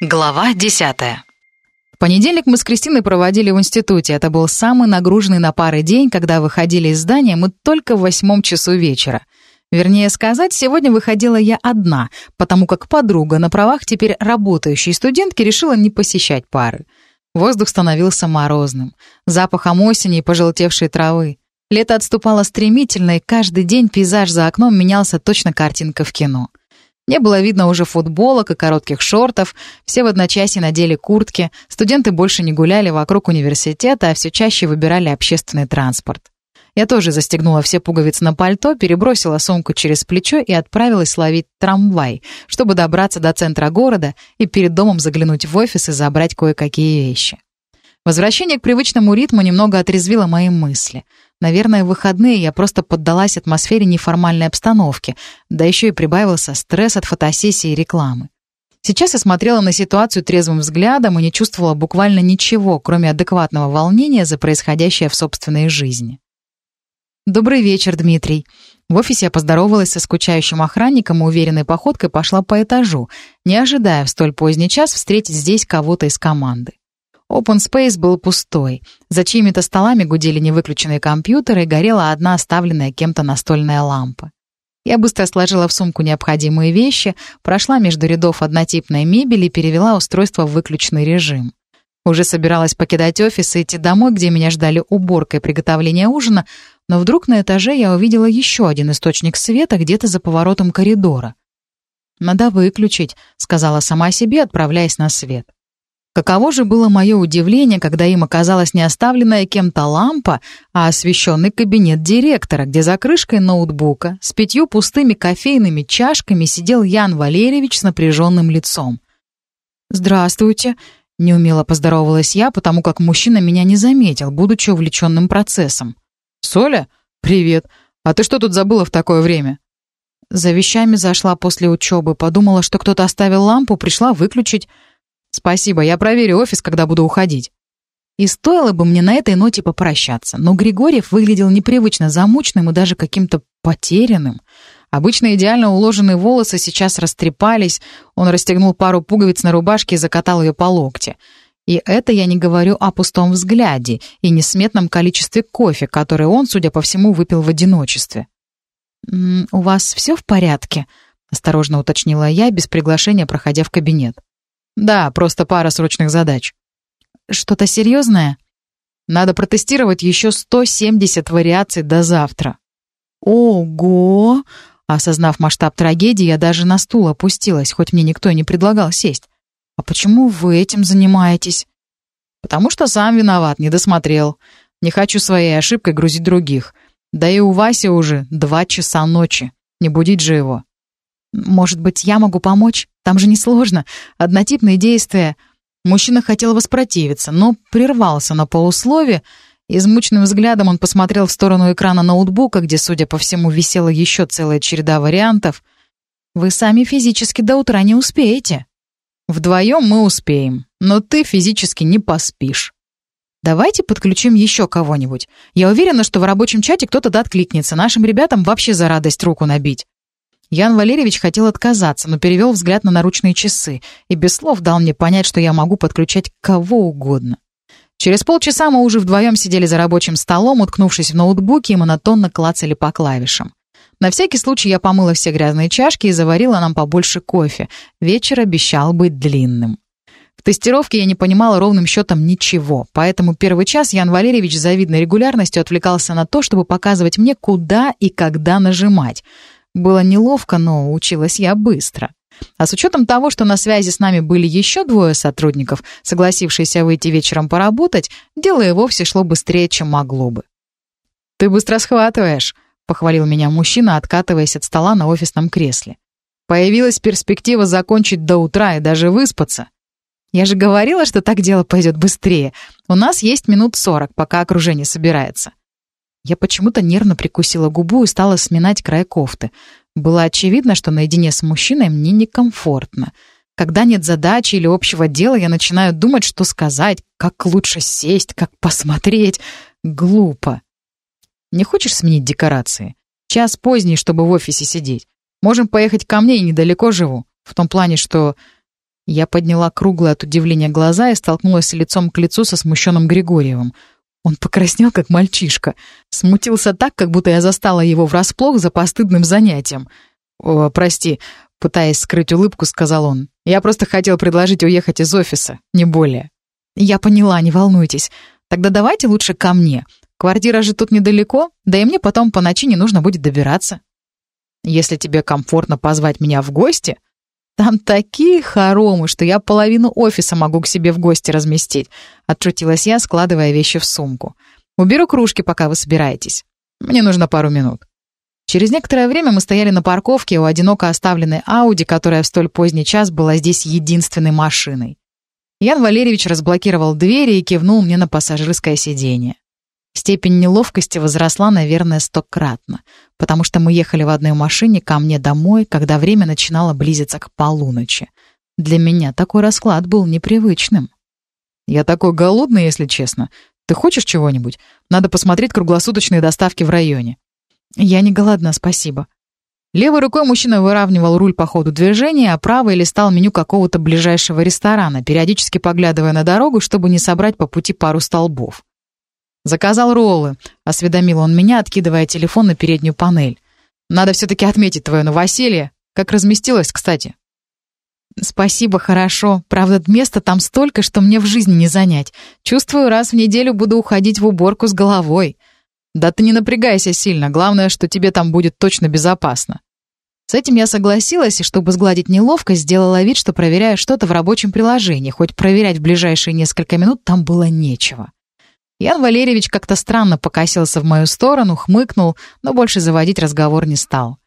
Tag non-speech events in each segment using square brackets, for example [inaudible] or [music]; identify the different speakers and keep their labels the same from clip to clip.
Speaker 1: Глава десятая.
Speaker 2: В понедельник мы с Кристиной проводили в институте. Это был самый нагруженный на пары день, когда выходили из здания мы только в восьмом часу вечера. Вернее сказать, сегодня выходила я одна, потому как подруга на правах теперь работающей студентки решила не посещать пары. Воздух становился морозным, запахом осени и пожелтевшей травы. Лето отступало стремительно, и каждый день пейзаж за окном менялся точно картинка в кино. Не было видно уже футболок и коротких шортов, все в одночасье надели куртки, студенты больше не гуляли вокруг университета, а все чаще выбирали общественный транспорт. Я тоже застегнула все пуговицы на пальто, перебросила сумку через плечо и отправилась ловить трамвай, чтобы добраться до центра города и перед домом заглянуть в офис и забрать кое-какие вещи. Возвращение к привычному ритму немного отрезвило мои мысли — Наверное, в выходные я просто поддалась атмосфере неформальной обстановки, да еще и прибавился стресс от фотосессии и рекламы. Сейчас я смотрела на ситуацию трезвым взглядом и не чувствовала буквально ничего, кроме адекватного волнения за происходящее в собственной жизни. «Добрый вечер, Дмитрий». В офисе я поздоровалась со скучающим охранником и уверенной походкой пошла по этажу, не ожидая в столь поздний час встретить здесь кого-то из команды. Open Space был пустой. За чьими-то столами гудели невыключенные компьютеры и горела одна оставленная кем-то настольная лампа. Я быстро сложила в сумку необходимые вещи, прошла между рядов однотипной мебели и перевела устройство в выключенный режим. Уже собиралась покидать офис и идти домой, где меня ждали уборка и приготовление ужина, но вдруг на этаже я увидела еще один источник света где-то за поворотом коридора. «Надо выключить», — сказала сама себе, отправляясь на свет. Каково же было мое удивление, когда им оказалась не оставленная кем-то лампа, а освещенный кабинет директора, где за крышкой ноутбука с пятью пустыми кофейными чашками сидел Ян Валерьевич с напряженным лицом. «Здравствуйте», — неумело поздоровалась я, потому как мужчина меня не заметил, будучи увлеченным процессом. «Соля? Привет. А ты что тут забыла в такое время?» За вещами зашла после учебы, подумала, что кто-то оставил лампу, пришла выключить. «Спасибо, я проверю офис, когда буду уходить». И стоило бы мне на этой ноте попрощаться, но Григорьев выглядел непривычно замученным и даже каким-то потерянным. Обычно идеально уложенные волосы сейчас растрепались, он расстегнул пару пуговиц на рубашке и закатал ее по локте. И это я не говорю о пустом взгляде и несметном количестве кофе, который он, судя по всему, выпил в одиночестве. «У вас все в порядке?» — осторожно уточнила я, без приглашения проходя в кабинет. Да, просто пара срочных задач. Что-то серьезное? Надо протестировать еще 170 вариаций до завтра. Ого! Осознав масштаб трагедии, я даже на стул опустилась, хоть мне никто не предлагал сесть. А почему вы этим занимаетесь? Потому что сам виноват, не досмотрел. Не хочу своей ошибкой грузить других. Да и у Васи уже два часа ночи. Не будить же его. Может быть, я могу помочь? Там же несложно. Однотипные действия. Мужчина хотел воспротивиться, но прервался на полуслове. Измученным взглядом он посмотрел в сторону экрана ноутбука, где, судя по всему, висела еще целая череда вариантов. «Вы сами физически до утра не успеете». «Вдвоем мы успеем, но ты физически не поспишь». «Давайте подключим еще кого-нибудь. Я уверена, что в рабочем чате кто-то да откликнется. Нашим ребятам вообще за радость руку набить». Ян Валерьевич хотел отказаться, но перевел взгляд на наручные часы и без слов дал мне понять, что я могу подключать кого угодно. Через полчаса мы уже вдвоем сидели за рабочим столом, уткнувшись в ноутбуке и монотонно клацали по клавишам. На всякий случай я помыла все грязные чашки и заварила нам побольше кофе. Вечер обещал быть длинным. В тестировке я не понимала ровным счетом ничего, поэтому первый час Ян Валерьевич с завидной регулярностью отвлекался на то, чтобы показывать мне, куда и когда нажимать — было неловко, но училась я быстро. А с учетом того, что на связи с нами были еще двое сотрудников, согласившиеся выйти вечером поработать, дело и вовсе шло быстрее, чем могло бы. «Ты быстро схватываешь», — похвалил меня мужчина, откатываясь от стола на офисном кресле. «Появилась перспектива закончить до утра и даже выспаться». «Я же говорила, что так дело пойдет быстрее. У нас есть минут сорок, пока окружение собирается». Я почему-то нервно прикусила губу и стала сминать край кофты. Было очевидно, что наедине с мужчиной мне некомфортно. Когда нет задачи или общего дела, я начинаю думать, что сказать, как лучше сесть, как посмотреть. Глупо. Не хочешь сменить декорации? Час поздний, чтобы в офисе сидеть. Можем поехать ко мне, и недалеко живу. В том плане, что... Я подняла круглые от удивления глаза и столкнулась лицом к лицу со смущенным Григорьевым. Он покраснел, как мальчишка. Смутился так, как будто я застала его врасплох за постыдным занятием. «О, прости», — пытаясь скрыть улыбку, сказал он. «Я просто хотел предложить уехать из офиса, не более». «Я поняла, не волнуйтесь. Тогда давайте лучше ко мне. Квартира же тут недалеко, да и мне потом по ночи не нужно будет добираться». «Если тебе комфортно позвать меня в гости», «Там такие хоромы, что я половину офиса могу к себе в гости разместить», — отшутилась я, складывая вещи в сумку. «Уберу кружки, пока вы собираетесь. Мне нужно пару минут». Через некоторое время мы стояли на парковке у одиноко оставленной Ауди, которая в столь поздний час была здесь единственной машиной. Ян Валерьевич разблокировал двери и кивнул мне на пассажирское сиденье. Степень неловкости возросла, наверное, стократно, потому что мы ехали в одной машине ко мне домой, когда время начинало близиться к полуночи. Для меня такой расклад был непривычным. «Я такой голодный, если честно. Ты хочешь чего-нибудь? Надо посмотреть круглосуточные доставки в районе». «Я не голодна, спасибо». Левой рукой мужчина выравнивал руль по ходу движения, а правой листал меню какого-то ближайшего ресторана, периодически поглядывая на дорогу, чтобы не собрать по пути пару столбов. «Заказал роллы», — осведомил он меня, откидывая телефон на переднюю панель. «Надо все-таки отметить твое новоселье. Как разместилось, кстати?» «Спасибо, хорошо. Правда, места там столько, что мне в жизни не занять. Чувствую, раз в неделю буду уходить в уборку с головой». «Да ты не напрягайся сильно. Главное, что тебе там будет точно безопасно». С этим я согласилась, и чтобы сгладить неловкость, сделала вид, что проверяю что-то в рабочем приложении, хоть проверять в ближайшие несколько минут там было нечего. Ян Валерьевич как-то странно покосился в мою сторону, хмыкнул, но больше заводить разговор не стал.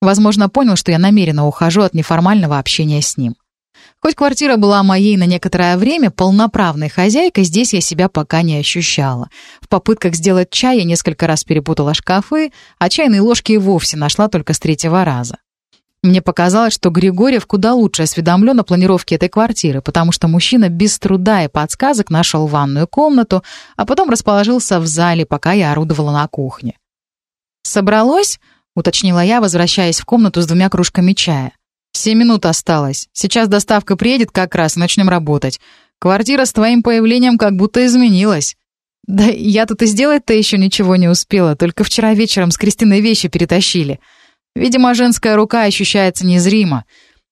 Speaker 2: Возможно, понял, что я намеренно ухожу от неформального общения с ним. Хоть квартира была моей на некоторое время, полноправной хозяйкой здесь я себя пока не ощущала. В попытках сделать чай я несколько раз перепутала шкафы, а чайные ложки и вовсе нашла только с третьего раза. Мне показалось, что Григорьев куда лучше осведомлен о планировке этой квартиры, потому что мужчина без труда и подсказок нашел ванную комнату, а потом расположился в зале, пока я орудовала на кухне. «Собралось?» — уточнила я, возвращаясь в комнату с двумя кружками чая. «Семь минут осталось. Сейчас доставка приедет как раз, и начнем работать. Квартира с твоим появлением как будто изменилась». «Да я тут и сделать-то еще ничего не успела, только вчера вечером с Кристиной вещи перетащили». Видимо, женская рука ощущается незримо.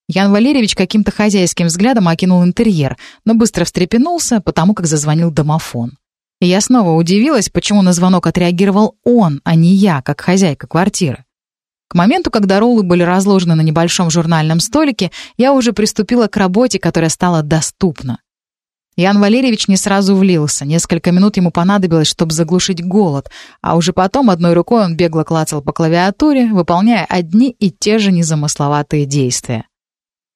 Speaker 2: Ян Валерьевич каким-то хозяйским взглядом окинул интерьер, но быстро встрепенулся, потому как зазвонил домофон. И я снова удивилась, почему на звонок отреагировал он, а не я, как хозяйка квартиры. К моменту, когда роллы были разложены на небольшом журнальном столике, я уже приступила к работе, которая стала доступна. Ян Валерьевич не сразу влился. Несколько минут ему понадобилось, чтобы заглушить голод, а уже потом одной рукой он бегло клацал по клавиатуре, выполняя одни и те же незамысловатые действия.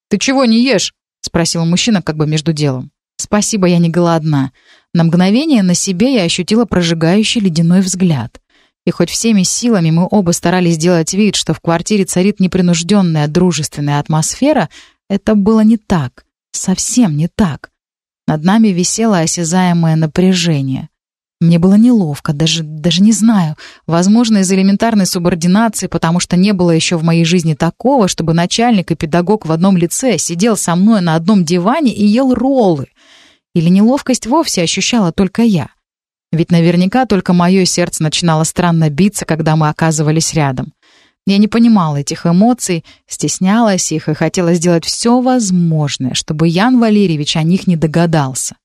Speaker 2: «Ты чего не ешь?» — спросил мужчина как бы между делом. «Спасибо, я не голодна». На мгновение на себе я ощутила прожигающий ледяной взгляд. И хоть всеми силами мы оба старались сделать вид, что в квартире царит непринужденная дружественная атмосфера, это было не так. Совсем не так. Над нами висело осязаемое напряжение. Мне было неловко, даже, даже не знаю. Возможно, из элементарной субординации, потому что не было еще в моей жизни такого, чтобы начальник и педагог в одном лице сидел со мной на одном диване и ел роллы. Или неловкость вовсе ощущала только я. Ведь наверняка только мое сердце начинало странно биться, когда мы оказывались рядом. Я не понимала этих эмоций, стеснялась их и хотела сделать все возможное, чтобы Ян Валерьевич о них не догадался.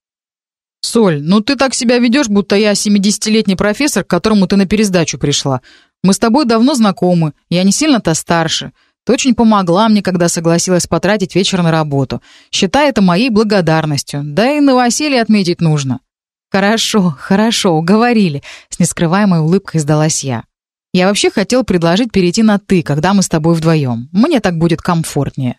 Speaker 2: «Соль, ну ты так себя ведешь, будто я семидесятилетний профессор, к которому ты на пересдачу пришла. Мы с тобой давно знакомы, я не сильно-то старше. Ты очень помогла мне, когда согласилась потратить вечер на работу. Считай это моей благодарностью, да и новоселье отметить нужно». «Хорошо, хорошо, уговорили», — с нескрываемой улыбкой сдалась я. Я вообще хотел предложить перейти на «ты», когда мы с тобой вдвоем. Мне так будет комфортнее».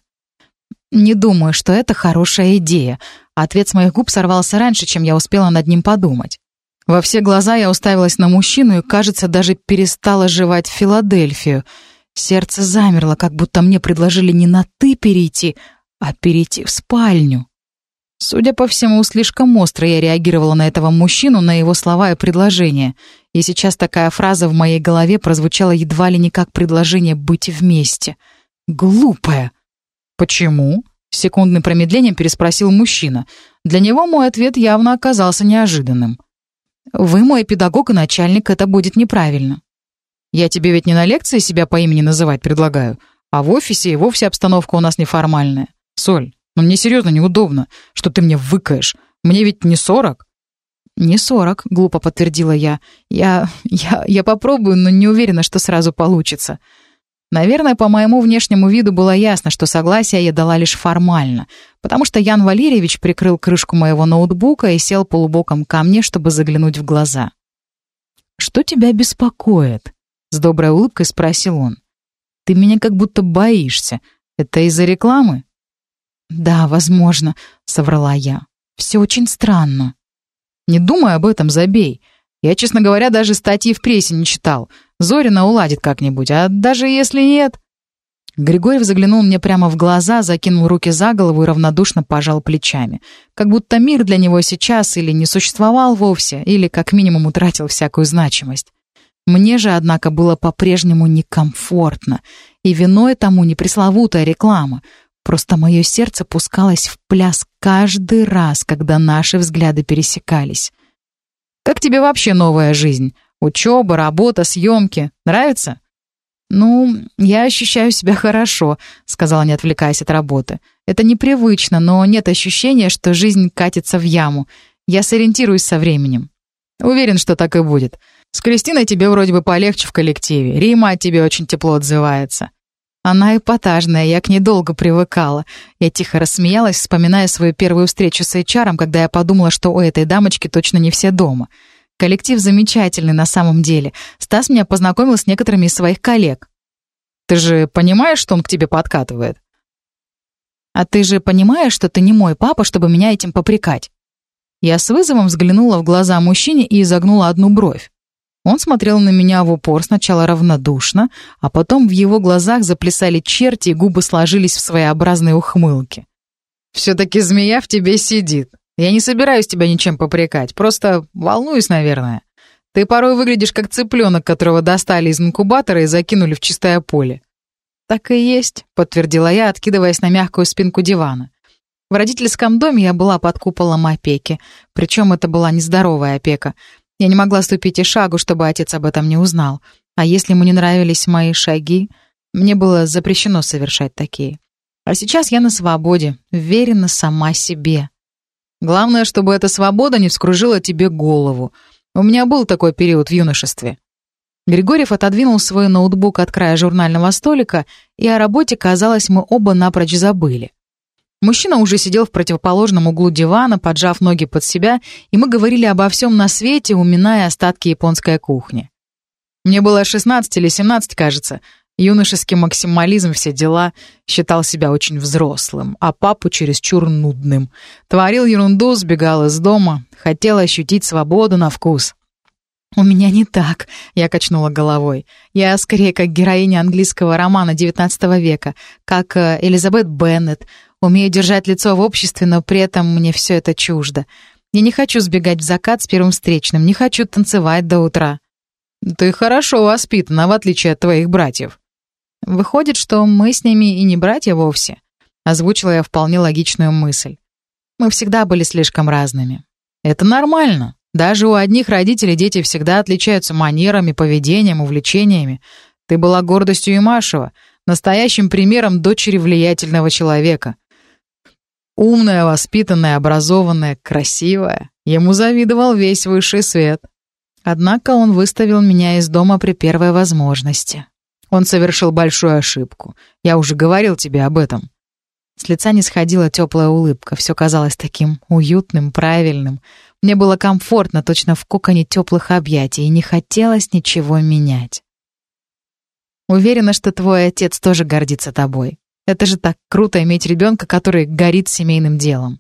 Speaker 2: «Не думаю, что это хорошая идея». Ответ с моих губ сорвался раньше, чем я успела над ним подумать. Во все глаза я уставилась на мужчину и, кажется, даже перестала жевать Филадельфию. Сердце замерло, как будто мне предложили не на «ты» перейти, а перейти в спальню. Судя по всему, слишком остро я реагировала на этого мужчину, на его слова и предложения. И сейчас такая фраза в моей голове прозвучала едва ли не как предложение быть вместе. Глупая. Почему? Секундным промедлением переспросил мужчина. Для него мой ответ явно оказался неожиданным. «Вы мой педагог и начальник, это будет неправильно». «Я тебе ведь не на лекции себя по имени называть предлагаю, а в офисе и вовсе обстановка у нас неформальная. Соль, ну мне серьезно неудобно, что ты мне выкаешь. Мне ведь не сорок». «Не сорок», — глупо подтвердила я. «Я... я... я попробую, но не уверена, что сразу получится». Наверное, по моему внешнему виду было ясно, что согласие я дала лишь формально, потому что Ян Валерьевич прикрыл крышку моего ноутбука и сел полубоком ко мне, чтобы заглянуть в глаза. «Что тебя беспокоит?» — с доброй улыбкой спросил он. «Ты меня как будто боишься. Это из-за рекламы?» «Да, возможно», — соврала я. «Все очень странно». «Не думай об этом, забей. Я, честно говоря, даже статьи в прессе не читал. Зорина уладит как-нибудь, а даже если нет...» Григорьев заглянул мне прямо в глаза, закинул руки за голову и равнодушно пожал плечами. Как будто мир для него сейчас или не существовал вовсе, или как минимум утратил всякую значимость. Мне же, однако, было по-прежнему некомфортно, и виной тому не пресловутая реклама. Просто мое сердце пускалось в пляс каждый раз, когда наши взгляды пересекались. «Как тебе вообще новая жизнь? Учеба, работа, съемки. Нравится?» «Ну, я ощущаю себя хорошо», — сказала, не отвлекаясь от работы. «Это непривычно, но нет ощущения, что жизнь катится в яму. Я сориентируюсь со временем». «Уверен, что так и будет. С Кристиной тебе вроде бы полегче в коллективе. Рима от тебя очень тепло отзывается». Она эпатажная, я к ней долго привыкала. Я тихо рассмеялась, вспоминая свою первую встречу с HR, когда я подумала, что у этой дамочки точно не все дома. Коллектив замечательный на самом деле. Стас меня познакомил с некоторыми из своих коллег. Ты же понимаешь, что он к тебе подкатывает? А ты же понимаешь, что ты не мой папа, чтобы меня этим попрекать? Я с вызовом взглянула в глаза мужчине и изогнула одну бровь. Он смотрел на меня в упор сначала равнодушно, а потом в его глазах заплясали черти и губы сложились в своеобразные ухмылки. «Все-таки змея в тебе сидит», я не собираюсь тебя ничем попрекать, просто волнуюсь, наверное. Ты порой выглядишь как цыпленок, которого достали из инкубатора и закинули в чистое поле». «Так и есть», — подтвердила я, откидываясь на мягкую спинку дивана. В родительском доме я была под куполом опеки, причем это была нездоровая опека. Я не могла ступить и шагу, чтобы отец об этом не узнал. А если ему не нравились мои шаги, мне было запрещено совершать такие. А сейчас я на свободе, уверена сама себе. Главное, чтобы эта свобода не вскружила тебе голову. У меня был такой период в юношестве». Григорьев отодвинул свой ноутбук от края журнального столика, и о работе, казалось, мы оба напрочь забыли. Мужчина уже сидел в противоположном углу дивана, поджав ноги под себя, и мы говорили обо всем на свете, уминая остатки японской кухни. Мне было 16 или 17, кажется, Юношеский максимализм, все дела, считал себя очень взрослым, а папу чересчур нудным. Творил ерунду, сбегал из дома, хотел ощутить свободу на вкус. «У меня не так», — я качнула головой. «Я скорее как героиня английского романа XIX века, как э, Элизабет Беннет. Умею держать лицо в обществе, но при этом мне все это чуждо. Я не хочу сбегать в закат с первым встречным, не хочу танцевать до утра». «Ты хорошо воспитана, в отличие от твоих братьев», Выходит, что мы с ними и не братья вовсе. Озвучила я вполне логичную мысль. Мы всегда были слишком разными. Это нормально. Даже у одних родителей дети всегда отличаются манерами, поведением, увлечениями. Ты была гордостью Имашева, настоящим примером дочери влиятельного человека. Умная, воспитанная, образованная, красивая. Ему завидовал весь высший свет. Однако он выставил меня из дома при первой возможности. Он совершил большую ошибку. Я уже говорил тебе об этом». С лица не сходила теплая улыбка. Все казалось таким уютным, правильным. Мне было комфортно, точно в коконе теплых объятий, и не хотелось ничего менять. Уверена, что твой отец тоже гордится тобой. Это же так круто иметь ребенка, который горит семейным делом.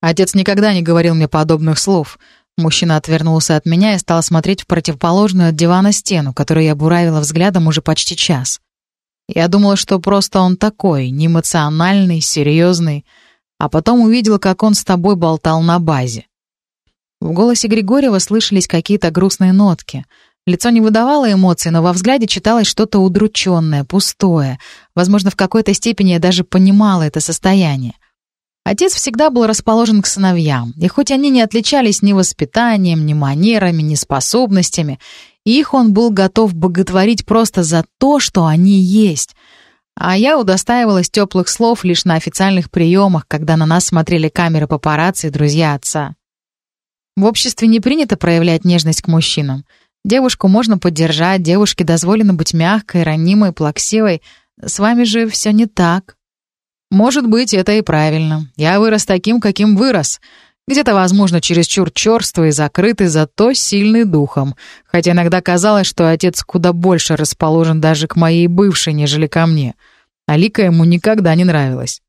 Speaker 2: Отец никогда не говорил мне подобных слов, Мужчина отвернулся от меня и стал смотреть в противоположную от дивана стену, которую я буравила взглядом уже почти час. Я думала, что просто он такой, неэмоциональный, серьезный, а потом увидела, как он с тобой болтал на базе. В голосе Григорьева слышались какие-то грустные нотки. Лицо не выдавало эмоций, но во взгляде читалось что-то удрученное, пустое. Возможно, в какой-то степени я даже понимала это состояние. Отец всегда был расположен к сыновьям, и хоть они не отличались ни воспитанием, ни манерами, ни способностями, их он был готов боготворить просто за то, что они есть. А я удостаивалась теплых слов лишь на официальных приемах, когда на нас смотрели камеры папарацци и друзья отца. В обществе не принято проявлять нежность к мужчинам. Девушку можно поддержать, девушке дозволено быть мягкой, ранимой, плаксивой. С вами же все не так. Может быть, это и правильно. Я вырос таким, каким вырос. Где-то, возможно, чересчур черствый и закрытый, зато сильный духом. Хотя иногда казалось, что отец куда больше расположен даже к моей бывшей, нежели ко мне. А Лика ему никогда не нравилась.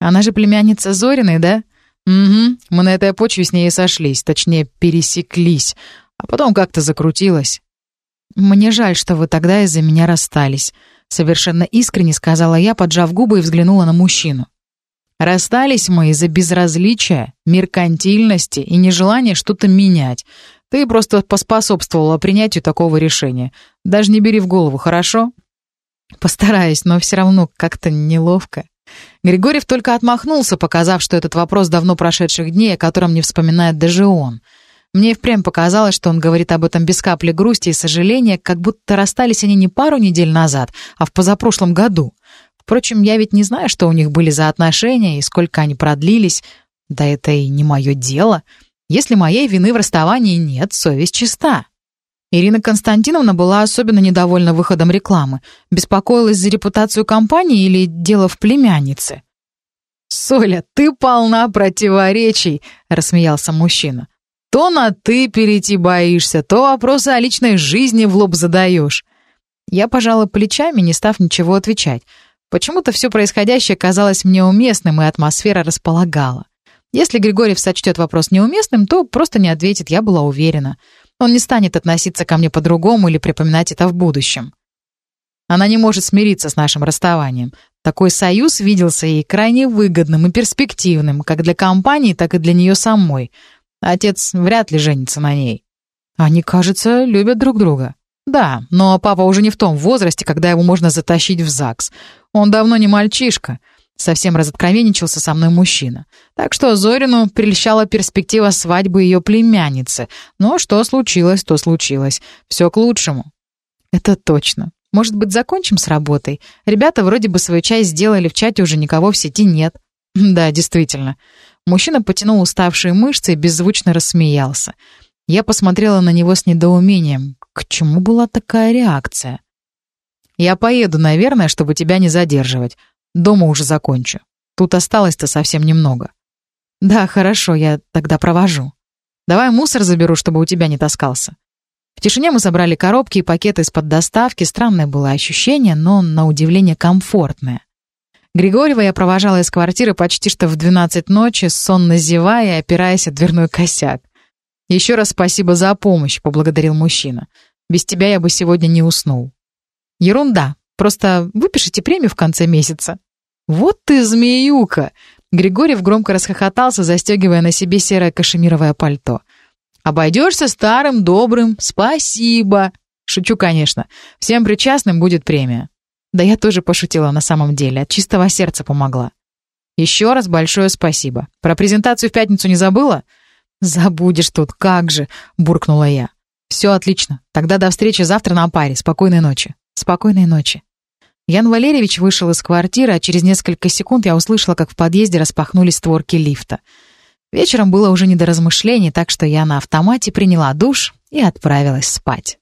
Speaker 2: Она же племянница Зориной, да? Угу, мы на этой почве с ней и сошлись, точнее, пересеклись а потом как-то закрутилось. «Мне жаль, что вы тогда из-за меня расстались», — совершенно искренне сказала я, поджав губы и взглянула на мужчину. «Расстались мы из-за безразличия, меркантильности и нежелания что-то менять. Ты просто поспособствовала принятию такого решения. Даже не бери в голову, хорошо?» «Постараюсь, но все равно как-то неловко». Григорьев только отмахнулся, показав, что этот вопрос давно прошедших дней, о котором не вспоминает даже он — мне впрямь показалось, что он говорит об этом без капли грусти и сожаления, как будто расстались они не пару недель назад, а в позапрошлом году. Впрочем, я ведь не знаю, что у них были за отношения и сколько они продлились. Да это и не мое дело. Если моей вины в расставании нет, совесть чиста. Ирина Константиновна была особенно недовольна выходом рекламы. Беспокоилась за репутацию компании или дело в племяннице. «Соля, ты полна противоречий», — рассмеялся мужчина. То на «ты» перейти боишься, то вопросы о личной жизни в лоб задаешь. Я пожала плечами, не став ничего отвечать. Почему-то все происходящее казалось мне уместным, и атмосфера располагала. Если Григорьев сочтет вопрос неуместным, то просто не ответит, я была уверена. Он не станет относиться ко мне по-другому или припоминать это в будущем. Она не может смириться с нашим расставанием. Такой союз виделся ей крайне выгодным и перспективным, как для компании, так и для нее самой — Отец вряд ли женится на ней. Они, кажется, любят друг друга. Да, но папа уже не в том возрасте, когда его можно затащить в ЗАГС. Он давно не мальчишка. Совсем разоткровенничался со мной мужчина. Так что Зорину прельщала перспектива свадьбы ее племянницы. Но что случилось, то случилось. Все к лучшему. Это точно. Может быть, закончим с работой? Ребята вроде бы свою часть сделали, в чате уже никого в сети нет. [laughs] Да, действительно. Мужчина потянул уставшие мышцы и беззвучно рассмеялся. Я посмотрела на него с недоумением. К чему была такая реакция? «Я поеду, наверное, чтобы тебя не задерживать. Дома уже закончу. Тут осталось-то совсем немного». «Да, хорошо, я тогда провожу. Давай мусор заберу, чтобы у тебя не таскался». В тишине мы собрали коробки и пакеты из-под доставки. Странное было ощущение, но, на удивление, комфортное. Григорьева я провожала из квартиры почти что в 12 ночи, сонно зевая и опираясь о дверной косяк. «Еще раз спасибо за помощь», — поблагодарил мужчина. «Без тебя я бы сегодня не уснул». «Ерунда. Просто выпишите премию в конце месяца». «Вот ты змеюка!» Григорьев громко расхохотался, застегивая на себе серое кашемировое пальто. «Обойдешься старым, добрым, спасибо!» Шучу, конечно. Всем причастным будет премия. Да я тоже пошутила на самом деле, от чистого сердца помогла. Еще раз большое спасибо. Про презентацию в пятницу не забыла? Забудешь тут, как же, буркнула я. Все отлично. Тогда до встречи завтра на паре. Спокойной ночи. Спокойной ночи. Ян Валерьевич вышел из квартиры, а через несколько секунд я услышала, как в подъезде распахнулись створки лифта. Вечером было уже не до размышлений, так что я на автомате приняла душ и отправилась спать.